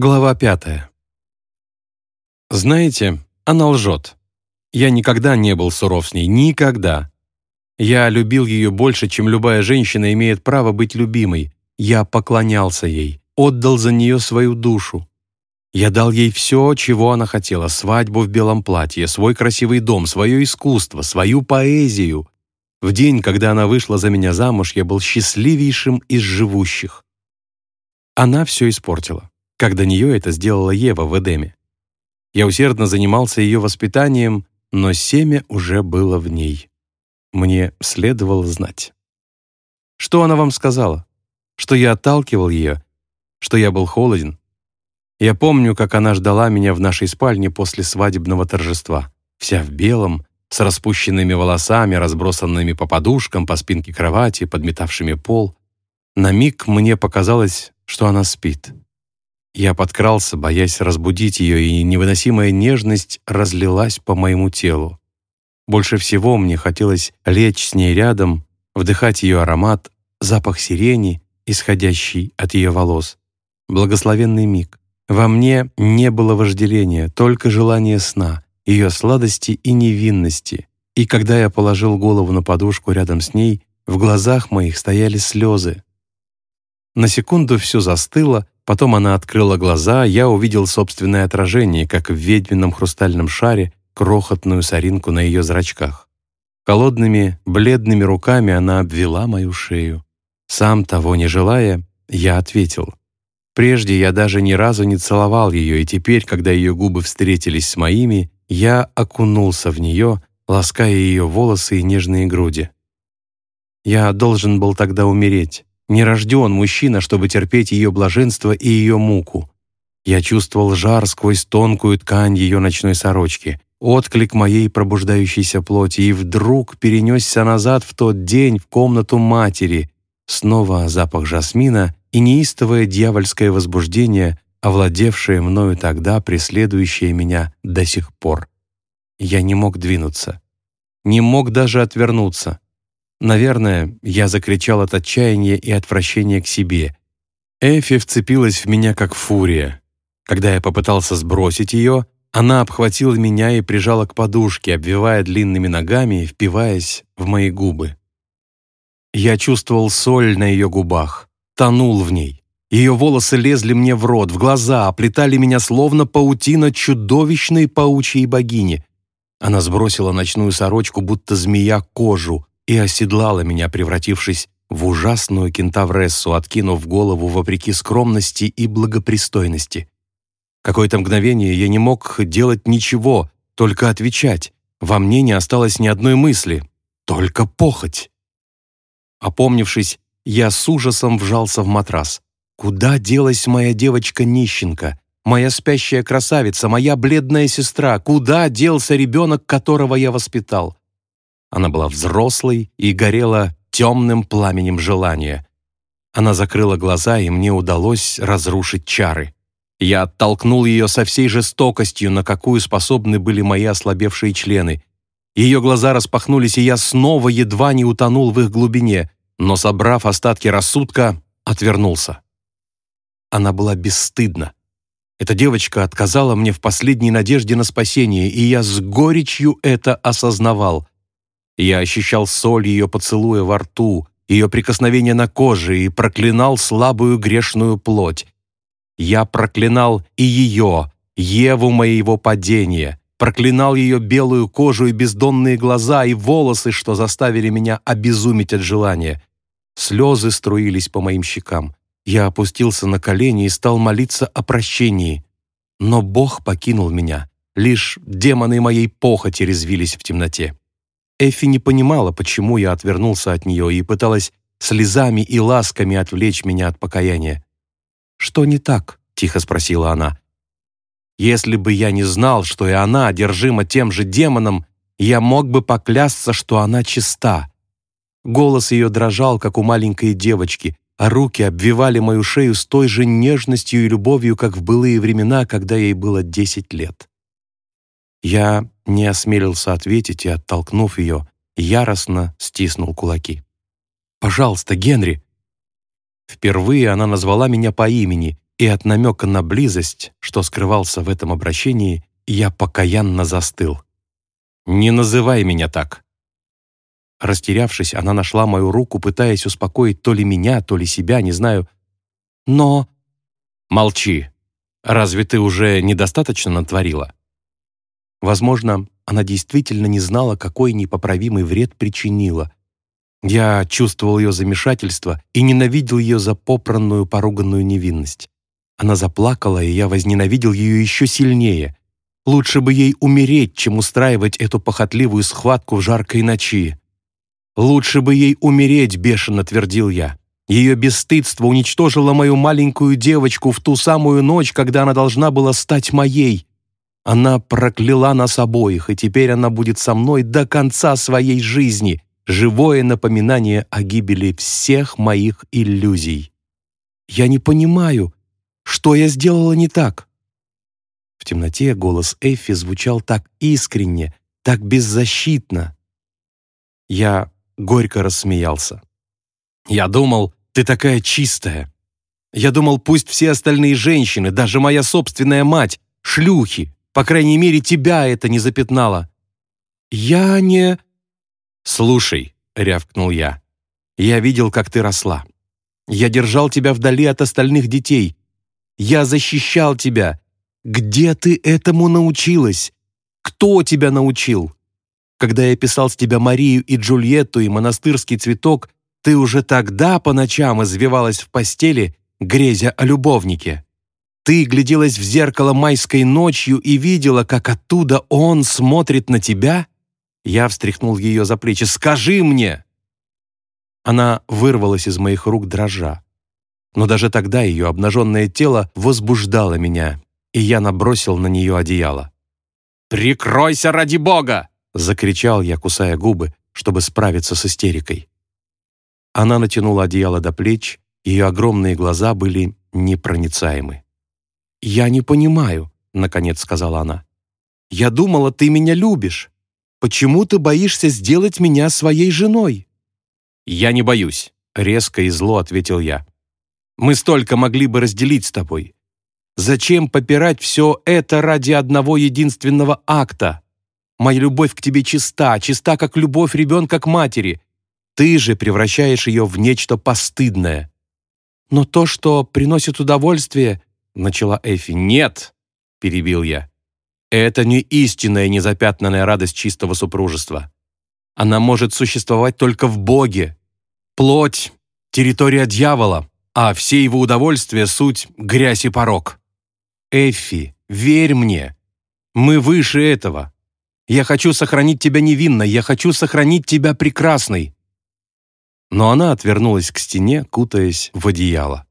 Глава пятая. Знаете, она лжет. Я никогда не был суров с ней, никогда. Я любил ее больше, чем любая женщина имеет право быть любимой. Я поклонялся ей, отдал за нее свою душу. Я дал ей все, чего она хотела, свадьбу в белом платье, свой красивый дом, свое искусство, свою поэзию. В день, когда она вышла за меня замуж, я был счастливейшим из живущих. Она все испортила, как до нее это сделала Ева в Эдеме. Я усердно занимался ее воспитанием, но семя уже было в ней. Мне следовало знать. Что она вам сказала? Что я отталкивал ее? Что я был холоден? Я помню, как она ждала меня в нашей спальне после свадебного торжества, вся в белом, с распущенными волосами, разбросанными по подушкам, по спинке кровати, подметавшими пол. На миг мне показалось, что она спит. Я подкрался, боясь разбудить ее, и невыносимая нежность разлилась по моему телу. Больше всего мне хотелось лечь с ней рядом, вдыхать ее аромат, запах сирени, исходящий от ее волос. Благословенный миг. Во мне не было вожделения, только желание сна, ее сладости и невинности. И когда я положил голову на подушку рядом с ней, в глазах моих стояли слезы. На секунду все застыло, Потом она открыла глаза, я увидел собственное отражение, как в ведьмином хрустальном шаре, крохотную соринку на ее зрачках. Холодными, бледными руками она обвела мою шею. Сам того не желая, я ответил. Прежде я даже ни разу не целовал ее, и теперь, когда ее губы встретились с моими, я окунулся в нее, лаская ее волосы и нежные груди. Я должен был тогда умереть. Не рожден мужчина, чтобы терпеть ее блаженство и ее муку. Я чувствовал жар сквозь тонкую ткань ее ночной сорочки, отклик моей пробуждающейся плоти, и вдруг перенесся назад в тот день в комнату матери. Снова запах жасмина и неистовое дьявольское возбуждение, овладевшее мною тогда, преследующее меня до сих пор. Я не мог двинуться, не мог даже отвернуться. Наверное, я закричал от отчаяния и отвращения к себе. Эфи вцепилась в меня как фурия. Когда я попытался сбросить ее, она обхватила меня и прижала к подушке, обвивая длинными ногами и впиваясь в мои губы. Я чувствовал соль на ее губах, тонул в ней. Ее волосы лезли мне в рот, в глаза, оплетали меня словно паутина чудовищной паучьей богини. Она сбросила ночную сорочку, будто змея кожу, и оседлала меня, превратившись в ужасную кентаврессу, откинув голову вопреки скромности и благопристойности. Какое-то мгновение я не мог делать ничего, только отвечать. Во мне не осталось ни одной мысли, только похоть. Опомнившись, я с ужасом вжался в матрас. Куда делась моя девочка-нищенка, моя спящая красавица, моя бледная сестра? Куда делся ребенок, которого я воспитал? Она была взрослой и горела темным пламенем желания. Она закрыла глаза, и мне удалось разрушить чары. Я оттолкнул ее со всей жестокостью, на какую способны были мои ослабевшие члены. Ее глаза распахнулись, и я снова едва не утонул в их глубине, но, собрав остатки рассудка, отвернулся. Она была бесстыдна. Эта девочка отказала мне в последней надежде на спасение, и я с горечью это осознавал. Я ощущал соль ее поцелуя во рту, ее прикосновение на коже и проклинал слабую грешную плоть. Я проклинал и ее, Еву моего падения, проклинал ее белую кожу и бездонные глаза и волосы, что заставили меня обезуметь от желания. Слезы струились по моим щекам. Я опустился на колени и стал молиться о прощении. Но Бог покинул меня. Лишь демоны моей похоти резвились в темноте. Эффи не понимала, почему я отвернулся от нее и пыталась слезами и ласками отвлечь меня от покаяния. «Что не так?» — тихо спросила она. «Если бы я не знал, что и она одержима тем же демоном, я мог бы поклясться, что она чиста». Голос ее дрожал, как у маленькой девочки, а руки обвивали мою шею с той же нежностью и любовью, как в былые времена, когда ей было десять лет. Я не осмелился ответить и, оттолкнув ее, яростно стиснул кулаки. «Пожалуйста, Генри!» Впервые она назвала меня по имени, и от намека на близость, что скрывался в этом обращении, я покаянно застыл. «Не называй меня так!» Растерявшись, она нашла мою руку, пытаясь успокоить то ли меня, то ли себя, не знаю. «Но...» «Молчи! Разве ты уже недостаточно натворила?» Возможно, она действительно не знала, какой непоправимый вред причинила. Я чувствовал ее замешательство и ненавидел ее за попранную, поруганную невинность. Она заплакала, и я возненавидел ее еще сильнее. Лучше бы ей умереть, чем устраивать эту похотливую схватку в жаркой ночи. «Лучше бы ей умереть», — бешено твердил я. Ее бесстыдство уничтожило мою маленькую девочку в ту самую ночь, когда она должна была стать моей. Она прокляла нас обоих, и теперь она будет со мной до конца своей жизни, живое напоминание о гибели всех моих иллюзий. Я не понимаю, что я сделала не так. В темноте голос Эффи звучал так искренне, так беззащитно. Я горько рассмеялся. «Я думал, ты такая чистая. Я думал, пусть все остальные женщины, даже моя собственная мать, шлюхи, по крайней мере, тебя это не запятнало. Я не...» «Слушай», — рявкнул я, — «я видел, как ты росла. Я держал тебя вдали от остальных детей. Я защищал тебя. Где ты этому научилась? Кто тебя научил? Когда я писал с тебя Марию и Джульетту и монастырский цветок, ты уже тогда по ночам извивалась в постели, грезя о любовнике. Ты гляделась в зеркало майской ночью и видела, как оттуда он смотрит на тебя? Я встряхнул ее за плечи. «Скажи мне!» Она вырвалась из моих рук дрожа. Но даже тогда ее обнаженное тело возбуждало меня, и я набросил на нее одеяло. «Прикройся ради бога!» Закричал я, кусая губы, чтобы справиться с истерикой. Она натянула одеяло до плеч, ее огромные глаза были непроницаемы. «Я не понимаю», — наконец сказала она. «Я думала, ты меня любишь. Почему ты боишься сделать меня своей женой?» «Я не боюсь», — резко и зло ответил я. «Мы столько могли бы разделить с тобой. Зачем попирать все это ради одного единственного акта? Моя любовь к тебе чиста, чиста, как любовь ребенка к матери. Ты же превращаешь ее в нечто постыдное. Но то, что приносит удовольствие, начала Эфи. Нет, перебил я. Это не истинная незапятнанная радость чистого супружества. Она может существовать только в Боге. Плоть — территория дьявола, а все его удовольствия — суть грязь и порок. Эфи, верь мне, мы выше этого. Я хочу сохранить тебя невинной, я хочу сохранить тебя прекрасной». Но она отвернулась к стене, кутаясь в одеяло.